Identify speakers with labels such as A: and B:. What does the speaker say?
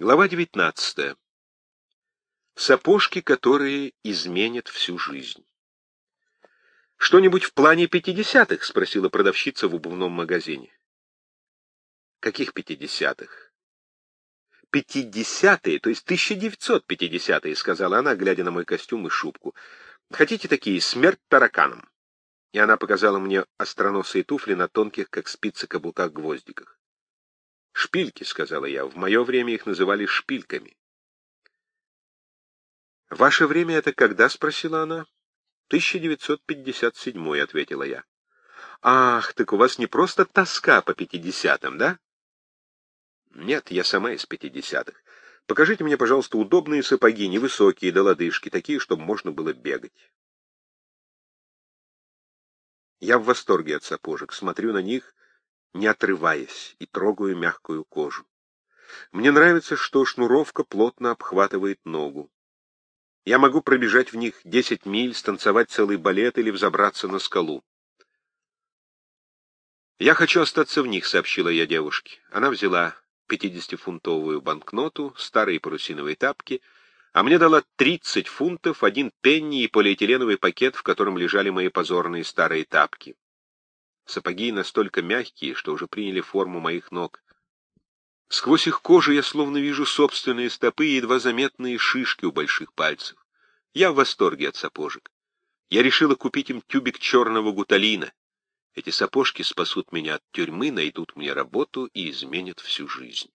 A: Глава 19. Сапожки, которые изменят всю жизнь. «Что-нибудь в плане пятидесятых?» — спросила продавщица в обувном магазине. «Каких пятидесятых?» «Пятидесятые, то есть 1950-е», — сказала она, глядя на мой костюм и шубку. «Хотите такие? Смерть тараканам!» И она показала мне остроносые туфли на тонких, как спицы, каблуках-гвоздиках. «Шпильки», — сказала я. «В мое время их называли шпильками». «Ваше время это когда?» — спросила она. «1957», — ответила я. «Ах, так у вас не просто тоска по пятидесятым, да?» «Нет, я сама из пятидесятых. Покажите мне, пожалуйста, удобные сапоги, невысокие, до лодыжки, такие, чтобы можно было бегать». Я в восторге от сапожек, смотрю на них не отрываясь, и трогаю мягкую кожу. Мне нравится, что шнуровка плотно обхватывает ногу. Я могу пробежать в них десять миль, станцевать целый балет или взобраться на скалу. «Я хочу остаться в них», — сообщила я девушке. Она взяла пятидесятифунтовую банкноту, старые парусиновые тапки, а мне дала тридцать фунтов, один пенни и полиэтиленовый пакет, в котором лежали мои позорные старые тапки. Сапоги настолько мягкие, что уже приняли форму моих ног. Сквозь их кожу я словно вижу собственные стопы и едва заметные шишки у больших пальцев. Я в восторге от сапожек. Я решила купить им тюбик черного гуталина. Эти сапожки спасут меня от тюрьмы, найдут мне работу и изменят всю жизнь.